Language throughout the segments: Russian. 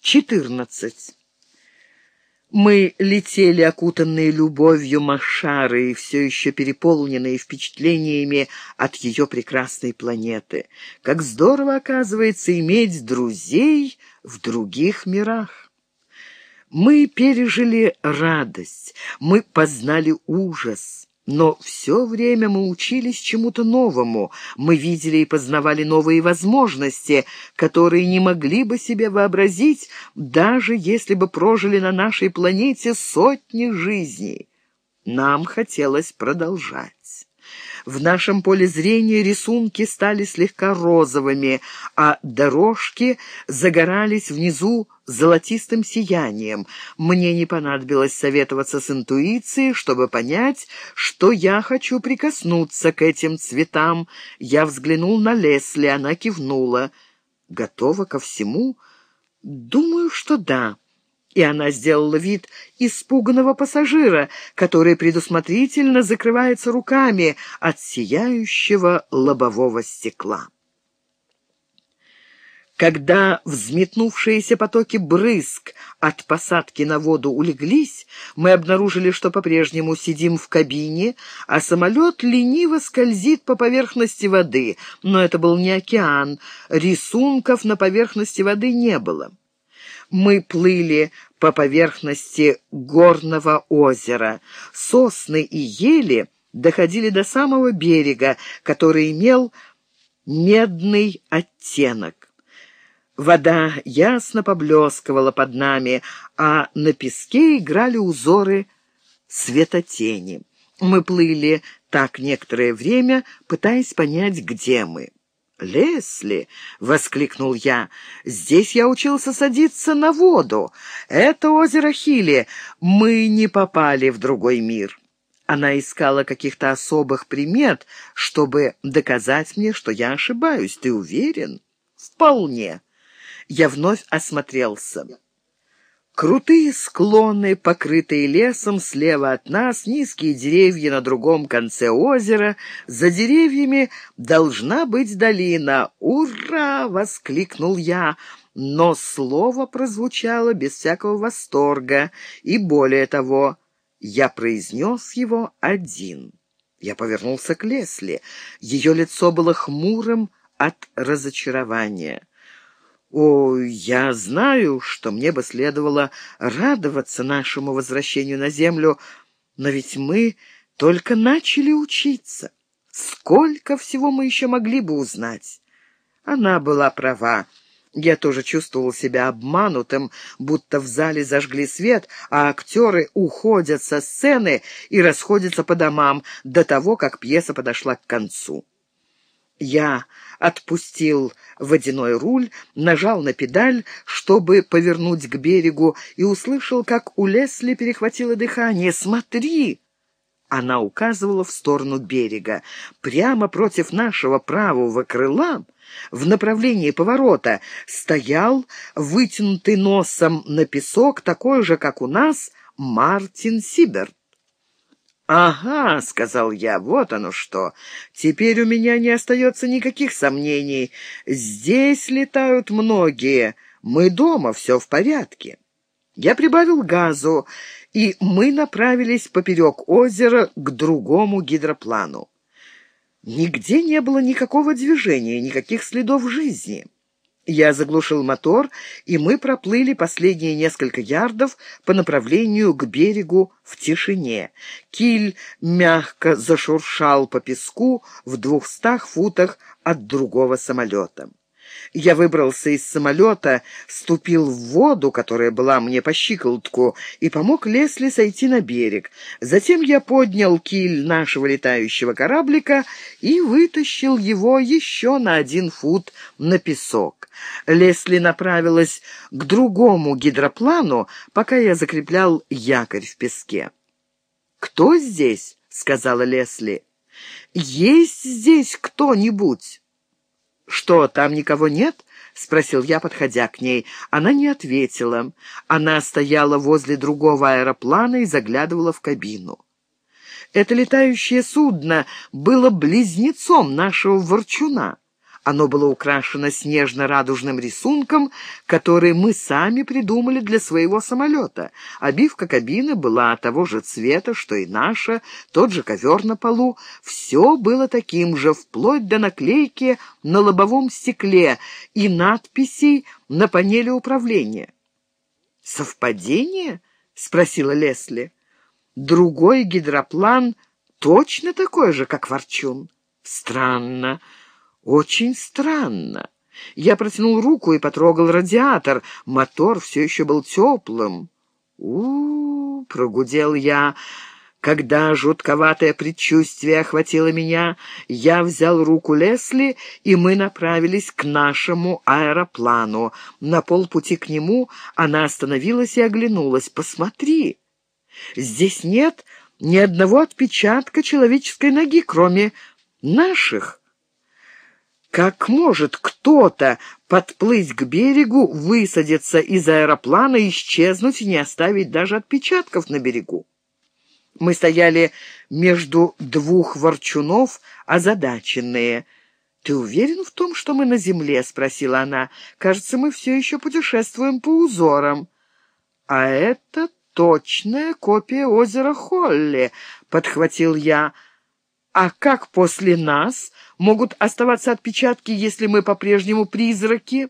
14. Мы летели, окутанные любовью Машары, и все еще переполненные впечатлениями от ее прекрасной планеты. Как здорово, оказывается, иметь друзей в других мирах. Мы пережили радость, мы познали ужас. Но все время мы учились чему-то новому, мы видели и познавали новые возможности, которые не могли бы себе вообразить, даже если бы прожили на нашей планете сотни жизней. Нам хотелось продолжать. В нашем поле зрения рисунки стали слегка розовыми, а дорожки загорались внизу золотистым сиянием. Мне не понадобилось советоваться с интуицией, чтобы понять, что я хочу прикоснуться к этим цветам. Я взглянул на Лесли, она кивнула. «Готова ко всему?» «Думаю, что да» и она сделала вид испуганного пассажира, который предусмотрительно закрывается руками от сияющего лобового стекла. Когда взметнувшиеся потоки брызг от посадки на воду улеглись, мы обнаружили, что по-прежнему сидим в кабине, а самолет лениво скользит по поверхности воды. Но это был не океан, рисунков на поверхности воды не было. Мы плыли по поверхности горного озера. Сосны и ели доходили до самого берега, который имел медный оттенок. Вода ясно поблескивала под нами, а на песке играли узоры светотени. Мы плыли так некоторое время, пытаясь понять, где мы. «Лесли!» — воскликнул я. «Здесь я учился садиться на воду. Это озеро Хили. Мы не попали в другой мир». Она искала каких-то особых примет, чтобы доказать мне, что я ошибаюсь. Ты уверен? «Вполне». Я вновь осмотрелся. Крутые склоны, покрытые лесом, слева от нас, низкие деревья на другом конце озера. За деревьями должна быть долина. «Ура!» — воскликнул я. Но слово прозвучало без всякого восторга, и более того, я произнес его один. Я повернулся к Лесли. Ее лицо было хмурым от разочарования. «О, я знаю, что мне бы следовало радоваться нашему возвращению на землю, но ведь мы только начали учиться. Сколько всего мы еще могли бы узнать?» Она была права. Я тоже чувствовал себя обманутым, будто в зале зажгли свет, а актеры уходят со сцены и расходятся по домам до того, как пьеса подошла к концу. Я отпустил водяной руль, нажал на педаль, чтобы повернуть к берегу, и услышал, как у Лесли перехватило дыхание. «Смотри!» Она указывала в сторону берега. Прямо против нашего правого крыла, в направлении поворота, стоял, вытянутый носом на песок, такой же, как у нас, Мартин Сиберт. «Ага», — сказал я, — «вот оно что. Теперь у меня не остается никаких сомнений. Здесь летают многие. Мы дома, все в порядке». Я прибавил газу, и мы направились поперек озера к другому гидроплану. Нигде не было никакого движения, никаких следов жизни. Я заглушил мотор, и мы проплыли последние несколько ярдов по направлению к берегу в тишине. Киль мягко зашуршал по песку в двухстах футах от другого самолета. Я выбрался из самолета, ступил в воду, которая была мне по щиколотку, и помог Лесли сойти на берег. Затем я поднял киль нашего летающего кораблика и вытащил его еще на один фут на песок. Лесли направилась к другому гидроплану, пока я закреплял якорь в песке. «Кто здесь?» — сказала Лесли. «Есть здесь кто-нибудь?» «Что, там никого нет?» — спросил я, подходя к ней. Она не ответила. Она стояла возле другого аэроплана и заглядывала в кабину. Это летающее судно было близнецом нашего ворчуна. Оно было украшено снежно-радужным рисунком, который мы сами придумали для своего самолета. Обивка кабины была того же цвета, что и наша, тот же ковер на полу. Все было таким же, вплоть до наклейки на лобовом стекле и надписей на панели управления. «Совпадение?» — спросила Лесли. «Другой гидроплан точно такой же, как Ворчун?» «Странно». Очень странно. Я протянул руку и потрогал радиатор. Мотор все еще был теплым. у, -у, -у прогудел я. Когда жутковатое предчувствие охватило меня, я взял руку Лесли, и мы направились к нашему аэроплану. На полпути к нему она остановилась и оглянулась. «Посмотри! Здесь нет ни одного отпечатка человеческой ноги, кроме наших». Как может кто-то подплыть к берегу, высадиться из аэроплана, исчезнуть и не оставить даже отпечатков на берегу? Мы стояли между двух ворчунов, озадаченные. «Ты уверен в том, что мы на земле?» — спросила она. «Кажется, мы все еще путешествуем по узорам». «А это точная копия озера Холли», — подхватил я. «А как после нас могут оставаться отпечатки, если мы по-прежнему призраки?»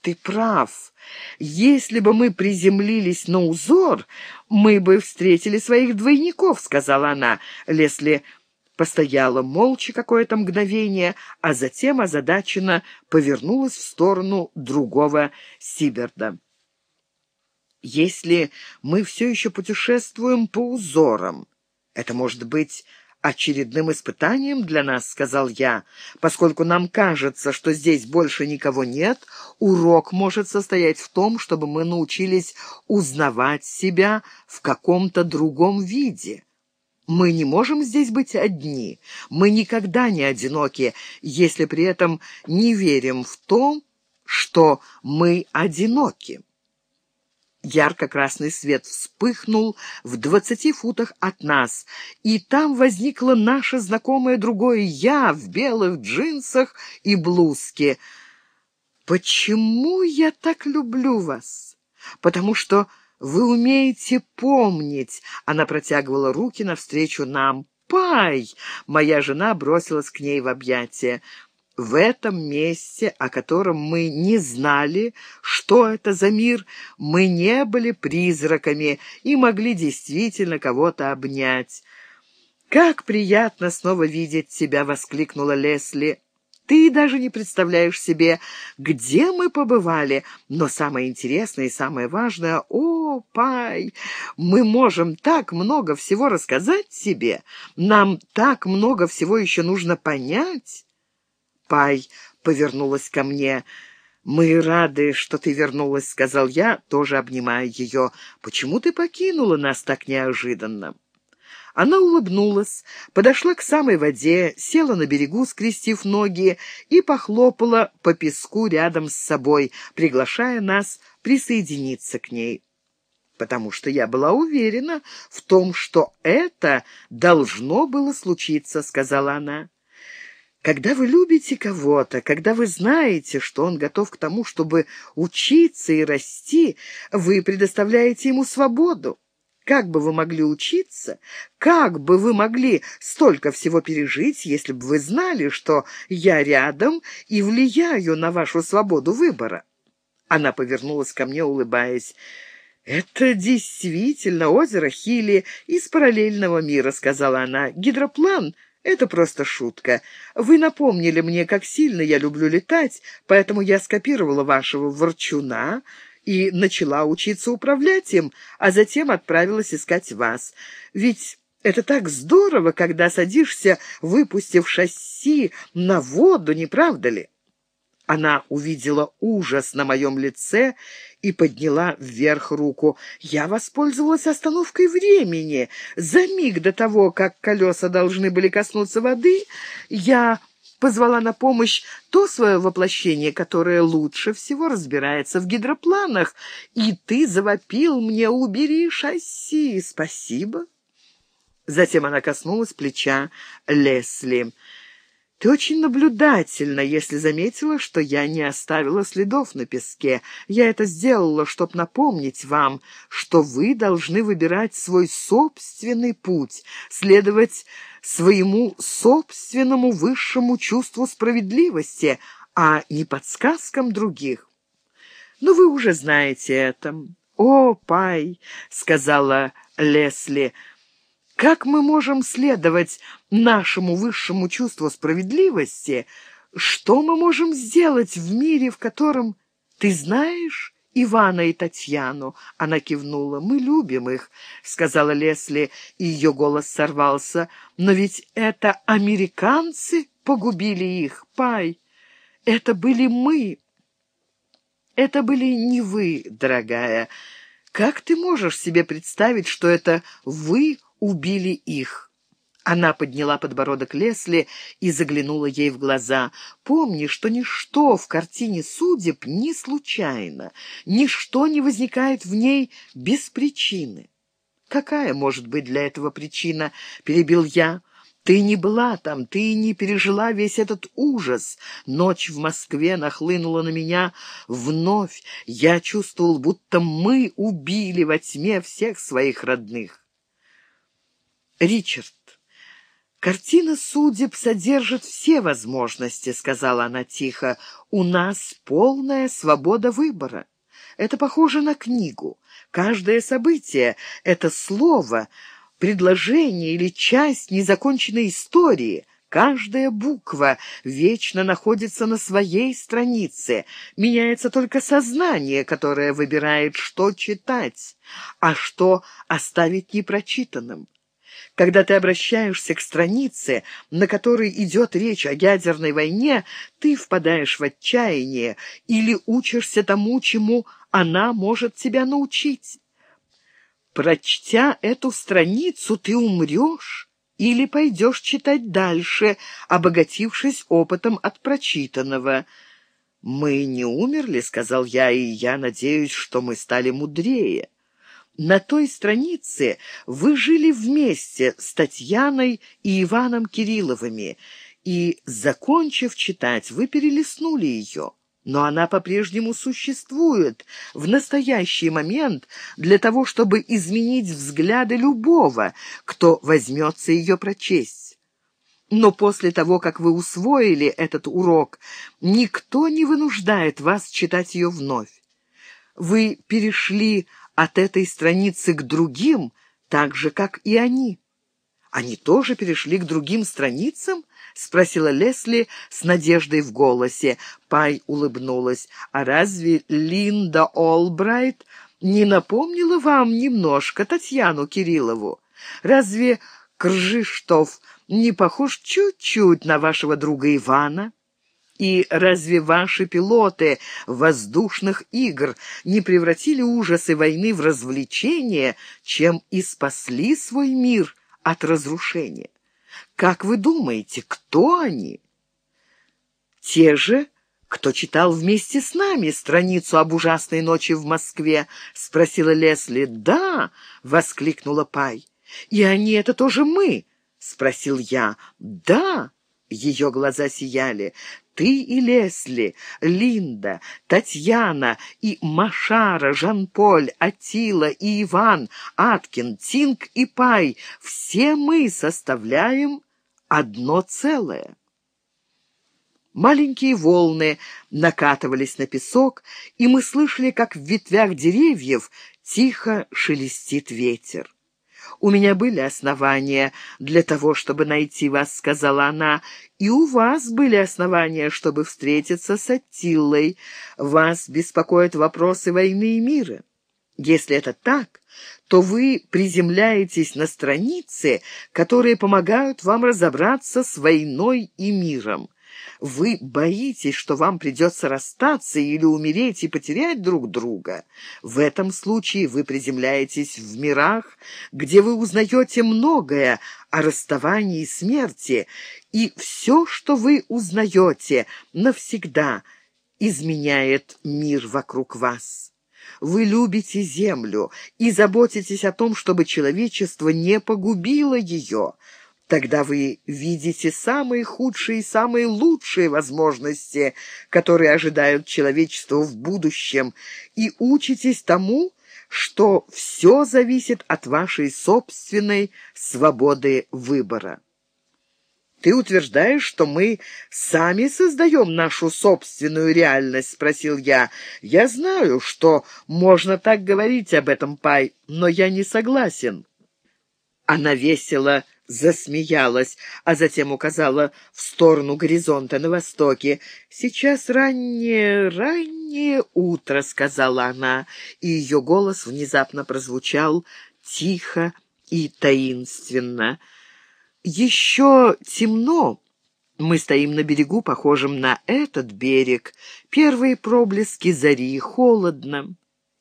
«Ты прав. Если бы мы приземлились на узор, мы бы встретили своих двойников», — сказала она. Лесли постояла молча какое-то мгновение, а затем озадаченно повернулась в сторону другого Сиберда. «Если мы все еще путешествуем по узорам, это может быть очередным испытанием для нас», — сказал я. «Поскольку нам кажется, что здесь больше никого нет, урок может состоять в том, чтобы мы научились узнавать себя в каком-то другом виде». Мы не можем здесь быть одни. Мы никогда не одиноки, если при этом не верим в то, что мы одиноки. Ярко-красный свет вспыхнул в двадцати футах от нас, и там возникло наше знакомое другое «я» в белых джинсах и блузке. «Почему я так люблю вас? Потому что вы умеете помнить». Она протягивала руки навстречу нам. «Пай!» — моя жена бросилась к ней в объятия в этом месте, о котором мы не знали, что это за мир, мы не были призраками и могли действительно кого-то обнять. «Как приятно снова видеть тебя!» — воскликнула Лесли. «Ты даже не представляешь себе, где мы побывали, но самое интересное и самое важное — о, Пай, мы можем так много всего рассказать тебе, нам так много всего еще нужно понять». Пай повернулась ко мне. «Мы рады, что ты вернулась», — сказал я, тоже обнимая ее. «Почему ты покинула нас так неожиданно?» Она улыбнулась, подошла к самой воде, села на берегу, скрестив ноги, и похлопала по песку рядом с собой, приглашая нас присоединиться к ней. Потому что я была уверена в том, что это должно было случиться, — сказала она. Когда вы любите кого-то, когда вы знаете, что он готов к тому, чтобы учиться и расти, вы предоставляете ему свободу. Как бы вы могли учиться? Как бы вы могли столько всего пережить, если бы вы знали, что я рядом и влияю на вашу свободу выбора?» Она повернулась ко мне, улыбаясь. «Это действительно озеро Хили из параллельного мира», — сказала она. «Гидроплан это просто шутка. Вы напомнили мне, как сильно я люблю летать, поэтому я скопировала вашего ворчуна и начала учиться управлять им, а затем отправилась искать вас. Ведь это так здорово, когда садишься, выпустив шасси на воду, не правда ли?» Она увидела ужас на моем лице и подняла вверх руку. Я воспользовалась остановкой времени. За миг до того, как колеса должны были коснуться воды, я позвала на помощь то свое воплощение, которое лучше всего разбирается в гидропланах, и ты завопил мне «Убери шасси!» «Спасибо!» Затем она коснулась плеча Лесли. Ты очень наблюдательна, если заметила, что я не оставила следов на песке. Я это сделала, чтобы напомнить вам, что вы должны выбирать свой собственный путь, следовать своему собственному высшему чувству справедливости, а не подсказкам других. Но вы уже знаете это. «О, Пай!» — сказала Лесли — как мы можем следовать нашему высшему чувству справедливости? Что мы можем сделать в мире, в котором ты знаешь Ивана и Татьяну?» Она кивнула. «Мы любим их», — сказала Лесли, и ее голос сорвался. «Но ведь это американцы погубили их, Пай. Это были мы. Это были не вы, дорогая. Как ты можешь себе представить, что это вы убили их. Она подняла подбородок Лесли и заглянула ей в глаза. «Помни, что ничто в картине судеб не случайно, ничто не возникает в ней без причины». «Какая может быть для этого причина?» — перебил я. «Ты не была там, ты не пережила весь этот ужас. Ночь в Москве нахлынула на меня вновь. Я чувствовал, будто мы убили во тьме всех своих родных». «Ричард, картина судеб содержит все возможности», — сказала она тихо. «У нас полная свобода выбора. Это похоже на книгу. Каждое событие — это слово, предложение или часть незаконченной истории». Каждая буква вечно находится на своей странице. Меняется только сознание, которое выбирает, что читать, а что оставить непрочитанным. Когда ты обращаешься к странице, на которой идет речь о ядерной войне, ты впадаешь в отчаяние или учишься тому, чему она может тебя научить. Прочтя эту страницу, ты умрешь или пойдешь читать дальше, обогатившись опытом от прочитанного. «Мы не умерли», — сказал я, — «и я надеюсь, что мы стали мудрее». На той странице вы жили вместе с Татьяной и Иваном Кирилловыми, и, закончив читать, вы перелистнули ее. Но она по-прежнему существует в настоящий момент для того, чтобы изменить взгляды любого, кто возьмется ее прочесть. Но после того, как вы усвоили этот урок, никто не вынуждает вас читать ее вновь. Вы перешли от этой страницы к другим, так же, как и они. Они тоже перешли к другим страницам? — спросила Лесли с надеждой в голосе. Пай улыбнулась. «А разве Линда Олбрайт не напомнила вам немножко Татьяну Кириллову? Разве Кржиштов не похож чуть-чуть на вашего друга Ивана?» И разве ваши пилоты воздушных игр не превратили ужасы войны в развлечение, чем и спасли свой мир от разрушения? Как вы думаете, кто они? Те же, кто читал вместе с нами страницу об ужасной ночи в Москве, спросила Лесли. Да, воскликнула Пай. И они это тоже мы, спросил я. Да. Ее глаза сияли. Ты и Лесли, Линда, Татьяна и Машара, Жан-Поль, Атила и Иван, Аткин, Тинг и Пай — все мы составляем одно целое. Маленькие волны накатывались на песок, и мы слышали, как в ветвях деревьев тихо шелестит ветер. «У меня были основания для того, чтобы найти вас», — сказала она, «и у вас были основания, чтобы встретиться с Аттиллой. Вас беспокоят вопросы войны и мира. Если это так, то вы приземляетесь на страницы, которые помогают вам разобраться с войной и миром. Вы боитесь, что вам придется расстаться или умереть и потерять друг друга. В этом случае вы приземляетесь в мирах, где вы узнаете многое о расставании и смерти, и все, что вы узнаете, навсегда изменяет мир вокруг вас. Вы любите землю и заботитесь о том, чтобы человечество не погубило ее. Тогда вы видите самые худшие и самые лучшие возможности, которые ожидают человечество в будущем, и учитесь тому, что все зависит от вашей собственной свободы выбора. «Ты утверждаешь, что мы сами создаем нашу собственную реальность?» — спросил я. «Я знаю, что можно так говорить об этом, Пай, но я не согласен». Она весело засмеялась, а затем указала в сторону горизонта на востоке. «Сейчас раннее, раннее утро», — сказала она, и ее голос внезапно прозвучал тихо и таинственно. «Еще темно». Мы стоим на берегу, похожем на этот берег. Первые проблески зари, холодно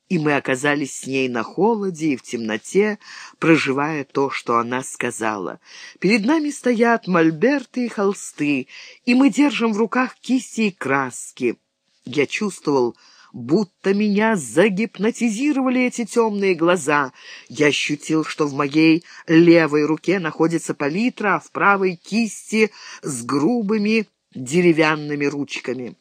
и мы оказались с ней на холоде и в темноте, проживая то, что она сказала. Перед нами стоят мольберты и холсты, и мы держим в руках кисти и краски. Я чувствовал, будто меня загипнотизировали эти темные глаза. Я ощутил, что в моей левой руке находится палитра, а в правой — кисти с грубыми деревянными ручками.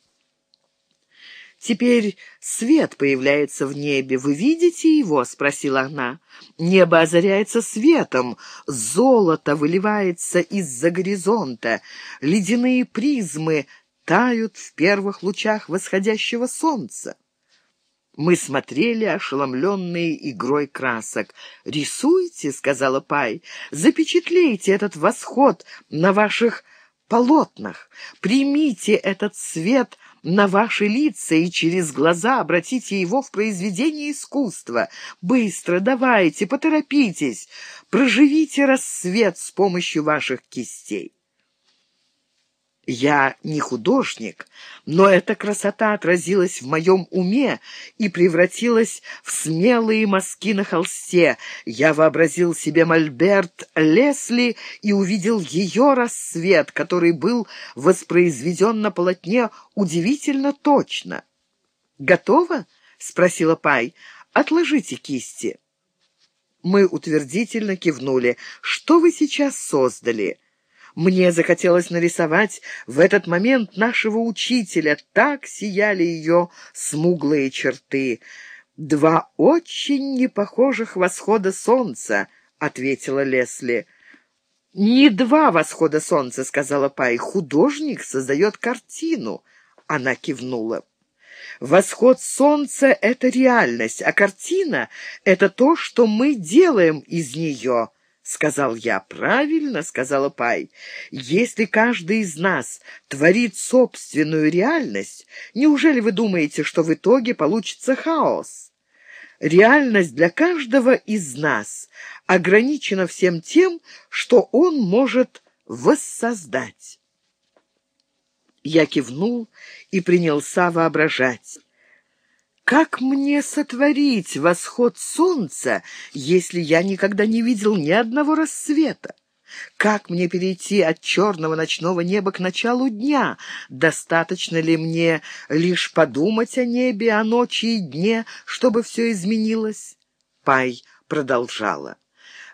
Теперь свет появляется в небе. Вы видите его?» — спросила она. «Небо озаряется светом, золото выливается из-за горизонта, ледяные призмы тают в первых лучах восходящего солнца». Мы смотрели, ошеломленные игрой красок. «Рисуйте», — сказала Пай, — «запечатлейте этот восход на ваших полотнах, примите этот свет на ваши лица и через глаза обратите его в произведение искусства. Быстро, давайте, поторопитесь, проживите рассвет с помощью ваших кистей. Я не художник, но эта красота отразилась в моем уме и превратилась в смелые мазки на холсте. Я вообразил себе Мольберт Лесли и увидел ее рассвет, который был воспроизведен на полотне удивительно точно. «Готово?» — спросила Пай. «Отложите кисти». Мы утвердительно кивнули. «Что вы сейчас создали?» Мне захотелось нарисовать в этот момент нашего учителя. Так сияли ее смуглые черты. «Два очень непохожих восхода солнца», — ответила Лесли. «Не два восхода солнца», — сказала Пай. «Художник создает картину». Она кивнула. «Восход солнца — это реальность, а картина — это то, что мы делаем из нее». — сказал я. «Правильно», — сказала Пай. «Если каждый из нас творит собственную реальность, неужели вы думаете, что в итоге получится хаос? Реальность для каждого из нас ограничена всем тем, что он может воссоздать». Я кивнул и принялся воображать. Как мне сотворить восход солнца, если я никогда не видел ни одного рассвета? Как мне перейти от черного ночного неба к началу дня? Достаточно ли мне лишь подумать о небе, о ночи и дне, чтобы все изменилось? Пай продолжала.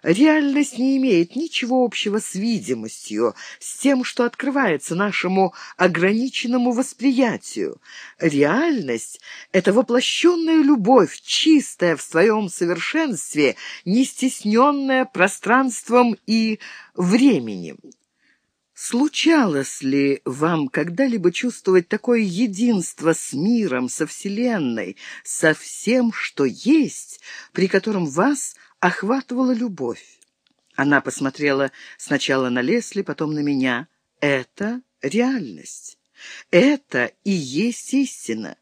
Реальность не имеет ничего общего с видимостью, с тем, что открывается нашему ограниченному восприятию. Реальность — это воплощенная любовь, чистая в своем совершенстве, не стесненная пространством и временем. Случалось ли вам когда-либо чувствовать такое единство с миром, со Вселенной, со всем, что есть, при котором вас охватывала любовь. Она посмотрела сначала на Лесли, потом на меня. Это реальность. Это и есть истина.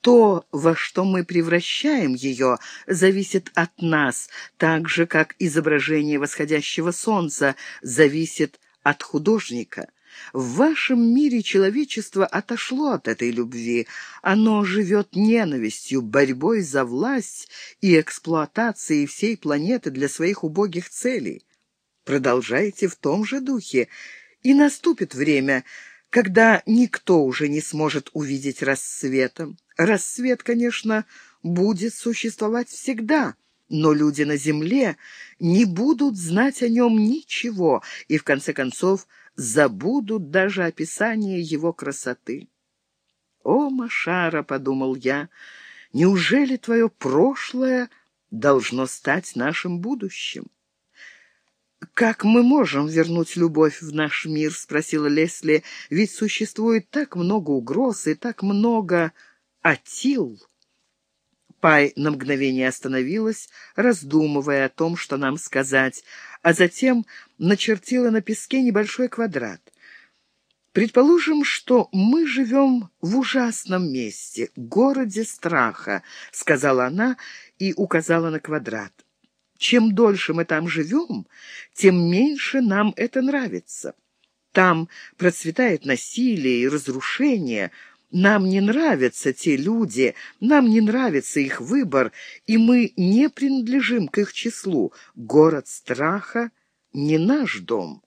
То, во что мы превращаем ее, зависит от нас, так же, как изображение восходящего солнца зависит от художника. В вашем мире человечество отошло от этой любви. Оно живет ненавистью, борьбой за власть и эксплуатацией всей планеты для своих убогих целей. Продолжайте в том же духе, и наступит время, когда никто уже не сможет увидеть рассвета. Рассвет, конечно, будет существовать всегда, но люди на земле не будут знать о нем ничего и, в конце концов, забудут даже описание его красоты. «О, Машара!» — подумал я, — «неужели твое прошлое должно стать нашим будущим?» «Как мы можем вернуть любовь в наш мир?» — спросила Лесли. «Ведь существует так много угроз и так много атил». Пай на мгновение остановилась, раздумывая о том, что нам сказать, а затем начертила на песке небольшой квадрат. «Предположим, что мы живем в ужасном месте, городе страха», — сказала она и указала на квадрат. «Чем дольше мы там живем, тем меньше нам это нравится. Там процветает насилие и разрушение, нам не нравятся те люди, нам не нравится их выбор, и мы не принадлежим к их числу. Город страха — не наш дом.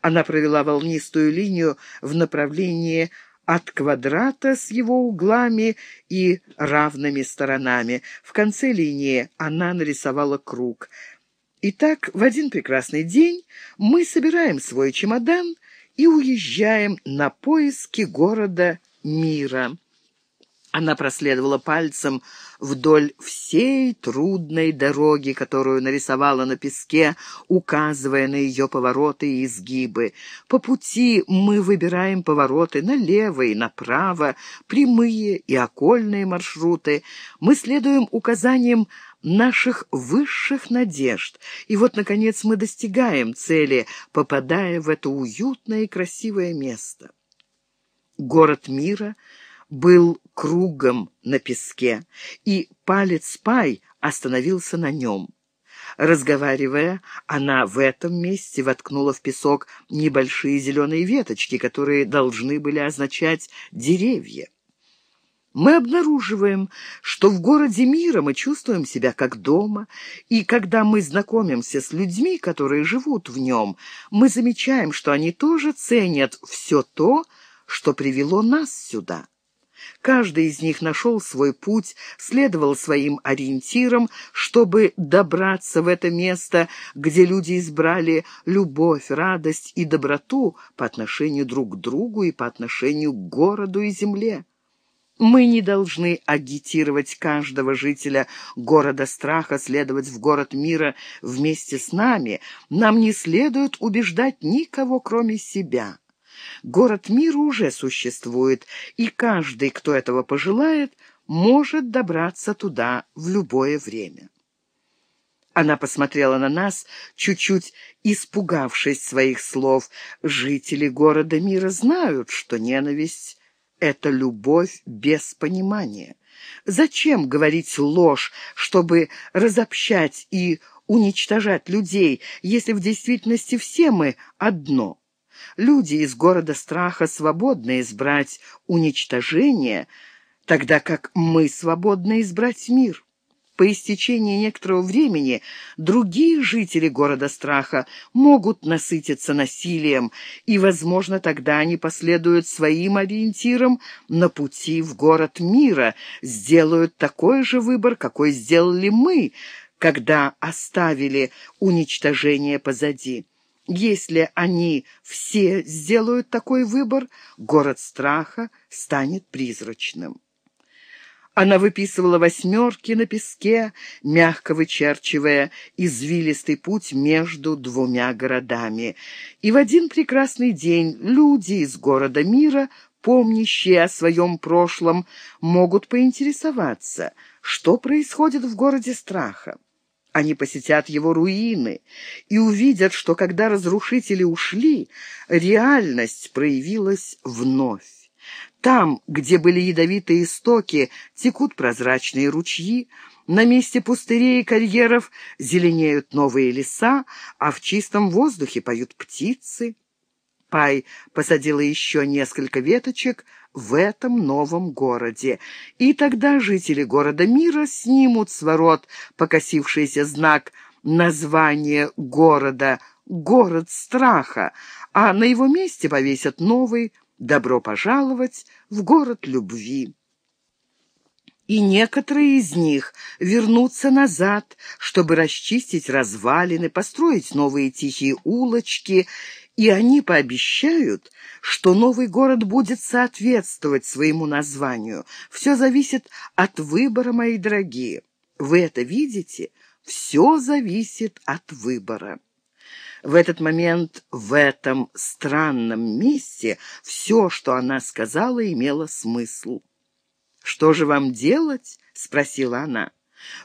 Она провела волнистую линию в направлении от квадрата с его углами и равными сторонами. В конце линии она нарисовала круг. Итак, в один прекрасный день мы собираем свой чемодан и уезжаем на поиски города мира. Она проследовала пальцем вдоль всей трудной дороги, которую нарисовала на песке, указывая на ее повороты и изгибы. По пути мы выбираем повороты налево и направо, прямые и окольные маршруты. Мы следуем указаниям наших высших надежд. И вот, наконец, мы достигаем цели, попадая в это уютное и красивое место. Город мира был кругом на песке, и палец Пай остановился на нем. Разговаривая, она в этом месте воткнула в песок небольшие зеленые веточки, которые должны были означать деревья. Мы обнаруживаем, что в городе мира мы чувствуем себя как дома, и когда мы знакомимся с людьми, которые живут в нем, мы замечаем, что они тоже ценят все то, что привело нас сюда. Каждый из них нашел свой путь, следовал своим ориентирам, чтобы добраться в это место, где люди избрали любовь, радость и доброту по отношению друг к другу и по отношению к городу и земле. Мы не должны агитировать каждого жителя города страха следовать в город мира вместе с нами. Нам не следует убеждать никого, кроме себя. Город мира уже существует, и каждый, кто этого пожелает, может добраться туда в любое время. Она посмотрела на нас, чуть-чуть испугавшись своих слов. Жители города мира знают, что ненависть — это любовь без понимания. Зачем говорить ложь, чтобы разобщать и уничтожать людей, если в действительности все мы одно? Люди из города страха свободны избрать уничтожение, тогда как мы свободны избрать мир. По истечении некоторого времени другие жители города страха могут насытиться насилием, и, возможно, тогда они последуют своим ориентирам на пути в город мира, сделают такой же выбор, какой сделали мы, когда оставили уничтожение позади. Если они все сделают такой выбор, город страха станет призрачным. Она выписывала восьмерки на песке, мягко вычерчивая извилистый путь между двумя городами. И в один прекрасный день люди из города мира, помнящие о своем прошлом, могут поинтересоваться, что происходит в городе страха. Они посетят его руины и увидят, что когда разрушители ушли, реальность проявилась вновь. Там, где были ядовитые истоки, текут прозрачные ручьи, на месте пустырей и карьеров зеленеют новые леса, а в чистом воздухе поют птицы. Пай посадила еще несколько веточек в этом новом городе, и тогда жители города мира снимут с ворот покосившийся знак названия города «Город страха», а на его месте повесят новый «Добро пожаловать в город любви». и некоторые из них вернутся назад, чтобы расчистить развалины, построить новые тихие улочки, и они пообещают, что новый город будет соответствовать своему названию. Все зависит от выбора, мои дорогие. Вы это видите? Все зависит от выбора. В этот момент, в этом странном месте, все, что она сказала, имело смысл. «Что же вам делать?» — спросила она.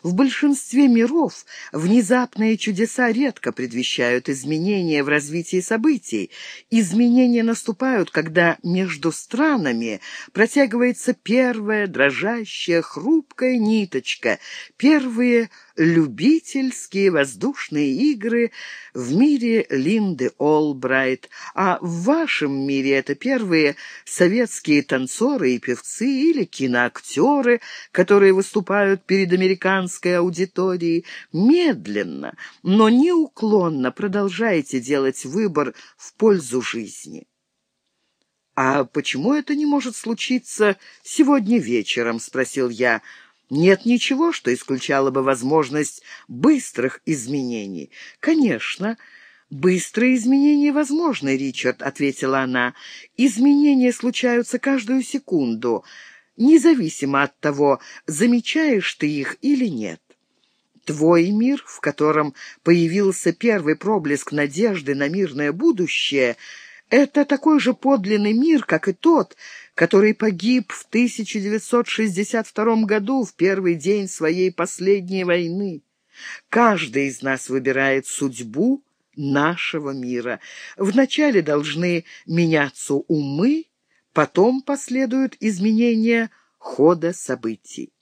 В большинстве миров внезапные чудеса редко предвещают изменения в развитии событий. Изменения наступают, когда между странами протягивается первая дрожащая хрупкая ниточка, первые любительские воздушные игры в мире Линды Олбрайт, а в вашем мире это первые советские танцоры и певцы или киноактеры, которые выступают перед американской аудиторией. Медленно, но неуклонно продолжайте делать выбор в пользу жизни. «А почему это не может случиться сегодня вечером?» — спросил я. Нет ничего, что исключало бы возможность быстрых изменений. Конечно, быстрые изменения возможны, Ричард, ответила она. Изменения случаются каждую секунду, независимо от того, замечаешь ты их или нет. Твой мир, в котором появился первый проблеск надежды на мирное будущее, это такой же подлинный мир, как и тот, который погиб в 1962 году, в первый день своей последней войны. Каждый из нас выбирает судьбу нашего мира. Вначале должны меняться умы, потом последуют изменения хода событий.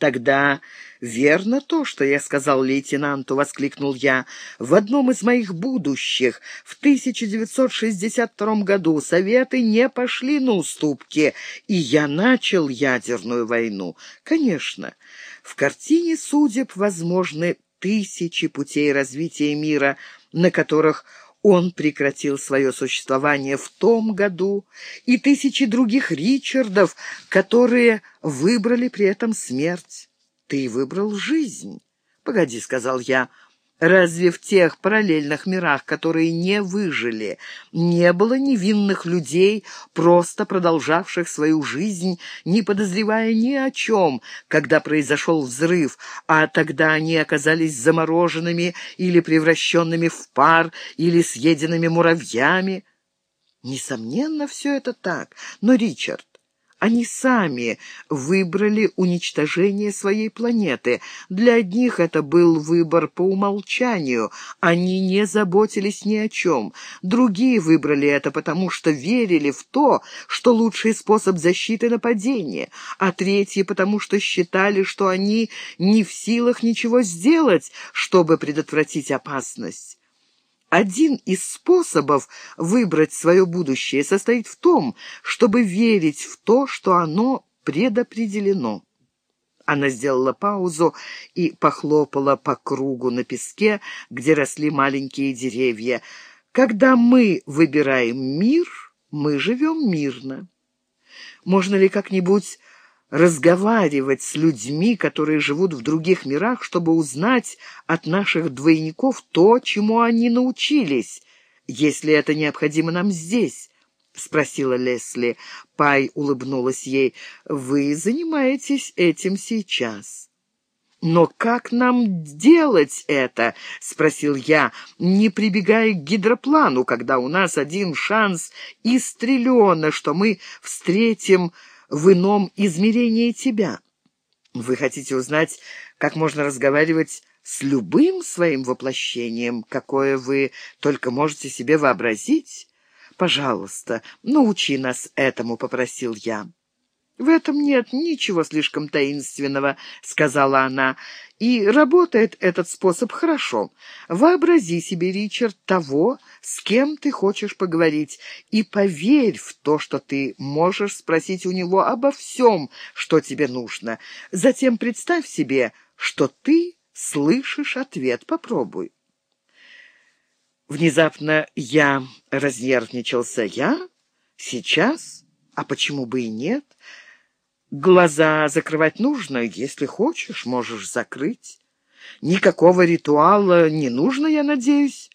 «Тогда верно то, что я сказал лейтенанту», — воскликнул я. «В одном из моих будущих, в 1962 году, Советы не пошли на уступки, и я начал ядерную войну. Конечно, в картине судеб возможны тысячи путей развития мира, на которых он прекратил свое существование в том году, и тысячи других Ричардов, которые выбрали при этом смерть. Ты выбрал жизнь. «Погоди», — сказал я, Разве в тех параллельных мирах, которые не выжили, не было невинных людей, просто продолжавших свою жизнь, не подозревая ни о чем, когда произошел взрыв, а тогда они оказались замороженными или превращенными в пар, или съеденными муравьями? Несомненно, все это так, но, Ричард, они сами выбрали уничтожение своей планеты. Для одних это был выбор по умолчанию. Они не заботились ни о чем. Другие выбрали это, потому что верили в то, что лучший способ защиты — нападения. А третьи, потому что считали, что они не в силах ничего сделать, чтобы предотвратить опасность. Один из способов выбрать свое будущее состоит в том, чтобы верить в то, что оно предопределено. Она сделала паузу и похлопала по кругу на песке, где росли маленькие деревья. «Когда мы выбираем мир, мы живем мирно. Можно ли как-нибудь разговаривать с людьми, которые живут в других мирах, чтобы узнать от наших двойников то, чему они научились, если это необходимо нам здесь. — спросила Лесли. Пай улыбнулась ей. «Вы занимаетесь этим сейчас». «Но как нам делать это?» — спросил я, не прибегая к гидроплану, когда у нас один шанс из триллиона, что мы встретим в ином измерении тебя. Вы хотите узнать, как можно разговаривать с любым своим воплощением, какое вы только можете себе вообразить? Пожалуйста, научи нас этому, — попросил я. «В этом нет ничего слишком таинственного», — сказала она. «И работает этот способ хорошо. Вообрази себе, Ричард, того, с кем ты хочешь поговорить, и поверь в то, что ты можешь спросить у него обо всем, что тебе нужно. Затем представь себе, что ты слышишь ответ. Попробуй». Внезапно я разнервничался. «Я? Сейчас? А почему бы и нет?» Глаза закрывать нужно, если хочешь, можешь закрыть. Никакого ритуала не нужно, я надеюсь.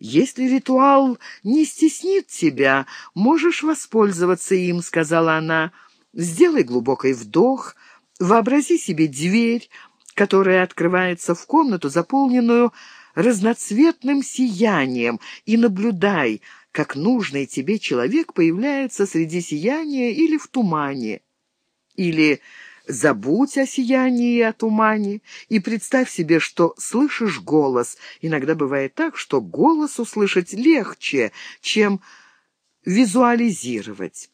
Если ритуал не стеснит тебя, можешь воспользоваться им, сказала она. Сделай глубокий вдох, вообрази себе дверь, которая открывается в комнату, заполненную разноцветным сиянием, и наблюдай, как нужный тебе человек появляется среди сияния или в тумане. Или забудь о сиянии и о тумане и представь себе, что слышишь голос. Иногда бывает так, что голос услышать легче, чем визуализировать.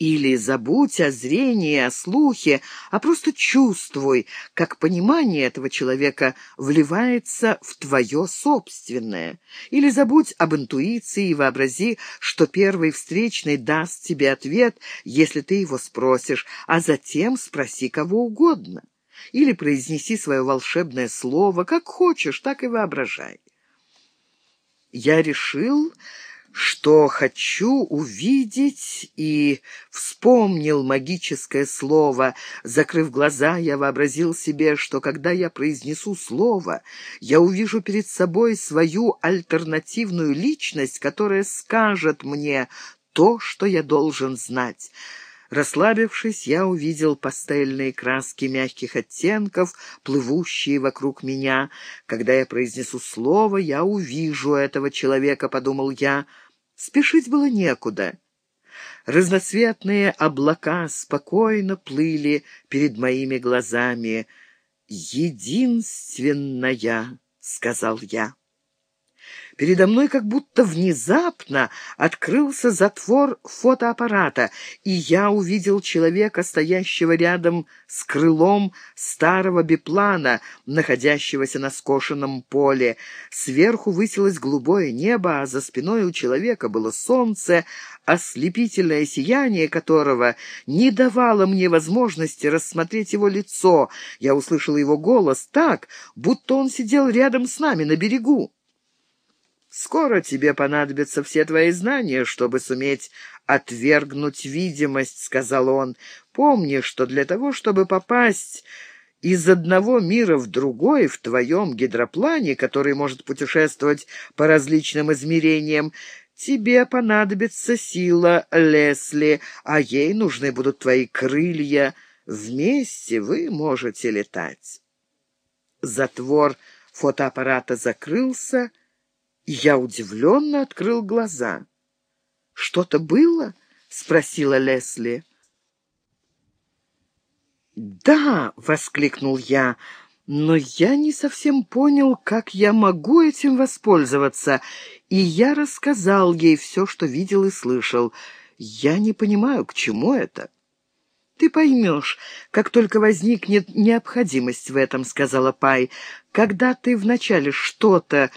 Или забудь о зрении, о слухе, а просто чувствуй, как понимание этого человека вливается в твое собственное. Или забудь об интуиции и вообрази, что первый встречный даст тебе ответ, если ты его спросишь, а затем спроси кого угодно. Или произнеси свое волшебное слово, как хочешь, так и воображай. Я решил что хочу увидеть, и вспомнил магическое слово. Закрыв глаза, я вообразил себе, что когда я произнесу слово, я увижу перед собой свою альтернативную личность, которая скажет мне то, что я должен знать. Расслабившись, я увидел пастельные краски мягких оттенков, плывущие вокруг меня. Когда я произнесу слово, я увижу этого человека, — подумал я. Спешить было некуда. Разноцветные облака спокойно плыли перед моими глазами. «Единственная», — сказал я. Передо мной как будто внезапно открылся затвор фотоаппарата, и я увидел человека, стоящего рядом с крылом старого биплана, находящегося на скошенном поле. Сверху высилось голубое небо, а за спиной у человека было солнце, ослепительное сияние которого не давало мне возможности рассмотреть его лицо. Я услышал его голос так, будто он сидел рядом с нами на берегу. Скоро тебе понадобятся все твои знания, чтобы суметь отвергнуть видимость, — сказал он. Помни, что для того, чтобы попасть из одного мира в другой, в твоем гидроплане, который может путешествовать по различным измерениям, тебе понадобится сила Лесли, а ей нужны будут твои крылья. Вместе вы можете летать. Затвор фотоаппарата закрылся, я удивленно открыл глаза. «Что-то было?» — спросила Лесли. «Да!» — воскликнул я. «Но я не совсем понял, как я могу этим воспользоваться, и я рассказал ей все, что видел и слышал. Я не понимаю, к чему это». «Ты поймешь, как только возникнет необходимость в этом», — сказала Пай. «Когда ты вначале что-то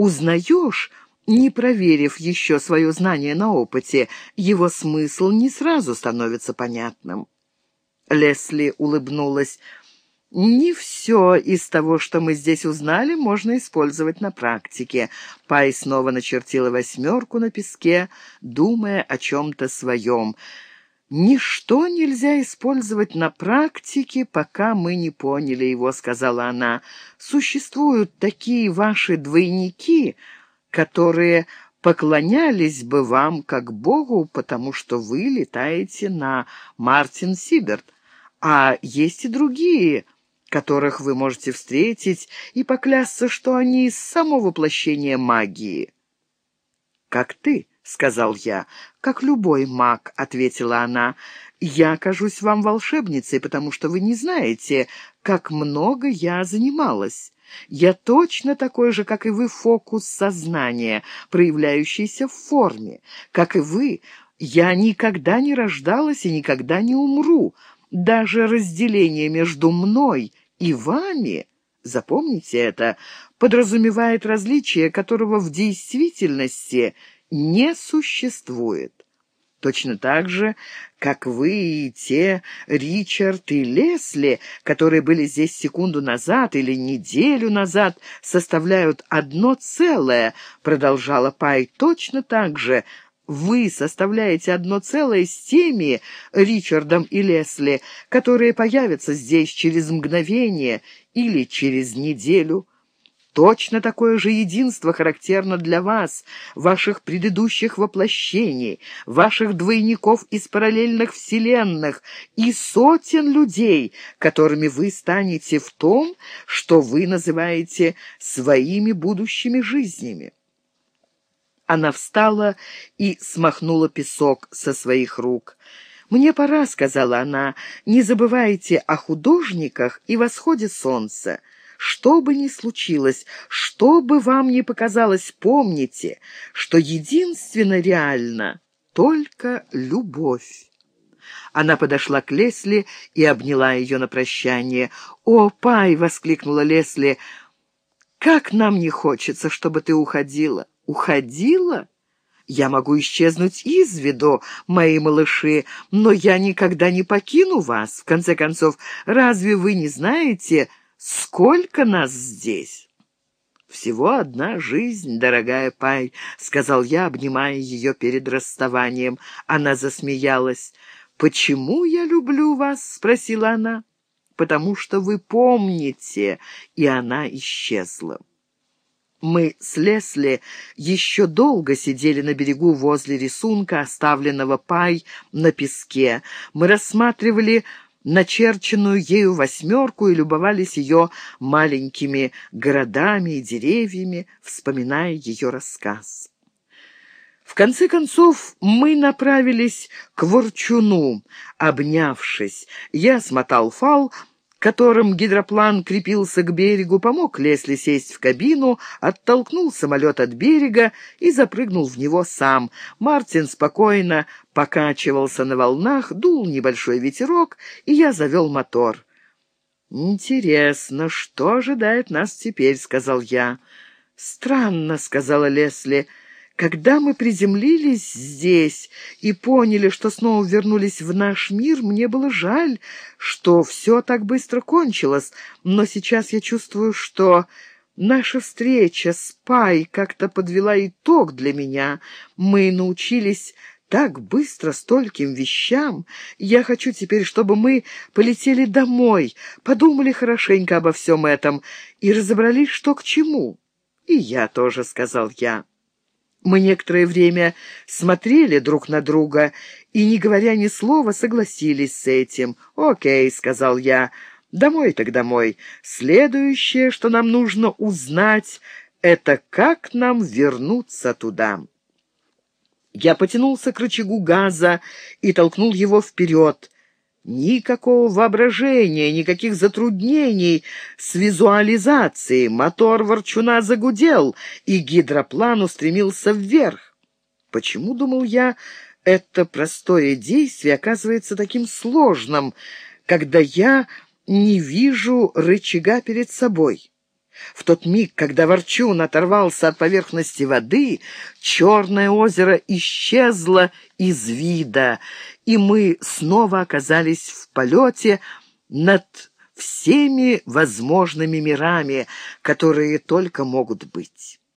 узнаешь, не проверив еще свое знание на опыте, его смысл не сразу становится понятным. Лесли улыбнулась. «Не все из того, что мы здесь узнали, можно использовать на практике». Пай снова начертила восьмерку на песке, думая о чем-то своем. «Ничто нельзя использовать на практике, пока мы не поняли его», — сказала она. «Существуют такие ваши двойники, которые поклонялись бы вам как Богу, потому что вы летаете на Мартин Сиберт, а есть и другие, которых вы можете встретить и поклясться, что они само воплощение магии». «Как ты», — сказал я. «Как любой маг», — ответила она. «Я кажусь вам волшебницей, потому что вы не знаете, как много я занималась. Я точно такой же, как и вы, фокус сознания, проявляющийся в форме. Как и вы, я никогда не рождалась и никогда не умру. Даже разделение между мной и вами, запомните это, подразумевает различие, которого в действительности не существует. Точно так же, как вы и те Ричард и Лесли, которые были здесь секунду назад или неделю назад, составляют одно целое, продолжала Пай, точно так же вы составляете одно целое с теми, Ричардом и Лесли, которые появятся здесь через мгновение или через неделю. Точно такое же единство характерно для вас, ваших предыдущих воплощений, ваших двойников из параллельных вселенных и сотен людей, которыми вы станете в том, что вы называете своими будущими жизнями. Она встала и смахнула песок со своих рук. «Мне пора», — сказала она, — «не забывайте о художниках и восходе солнца. Что бы ни случилось, что бы вам ни показалось, помните, что единственно реально только любовь». Она подошла к Лесли и обняла ее на прощание. «О, Пай!» — воскликнула Лесли. «Как нам не хочется, чтобы ты уходила!» уходила? Я могу исчезнуть из виду, мои малыши, но я никогда не покину вас. В конце концов, разве вы не знаете, сколько нас здесь?» «Всего одна жизнь, дорогая Пай», — сказал я, обнимая ее перед расставанием. Она засмеялась. «Почему я люблю вас?» — спросила она. «Потому что вы помните». И она исчезла. Мы с Лесли еще долго сидели на берегу возле рисунка, оставленного пай на песке. Мы рассматривали начерченную ею восьмерку и любовались ее маленькими городами и деревьями, вспоминая ее рассказ. В конце концов мы направились к Ворчуну, обнявшись. Я смотал фал, которым гидроплан крепился к берегу, помог Лесли сесть в кабину, оттолкнул самолет от берега и запрыгнул в него сам. Мартин спокойно покачивался на волнах, дул небольшой ветерок, и я завел мотор. «Интересно, что ожидает нас теперь?» — сказал я. «Странно», — сказала Лесли, — когда мы приземлились здесь и поняли, что снова вернулись в наш мир, мне было жаль, что все так быстро кончилось, но сейчас я чувствую, что наша встреча с Пай как-то подвела итог для меня. Мы научились так быстро стольким вещам. Я хочу теперь, чтобы мы полетели домой, подумали хорошенько обо всем этом и разобрались, что к чему. И я тоже, — сказал я. Мы некоторое время смотрели друг на друга и, не говоря ни слова, согласились с этим. «Окей», — сказал я, — «домой так домой. Следующее, что нам нужно узнать, это как нам вернуться туда». Я потянулся к рычагу газа и толкнул его вперед. Никакого воображения, никаких затруднений с визуализацией. Мотор ворчуна загудел, и гидроплан устремился вверх. Почему, думал я, это простое действие оказывается таким сложным, когда я не вижу рычага перед собой? В тот миг, когда Ворчун оторвался от поверхности воды, черное озеро исчезло из вида, и мы снова оказались в полете над всеми возможными мирами, которые только могут быть.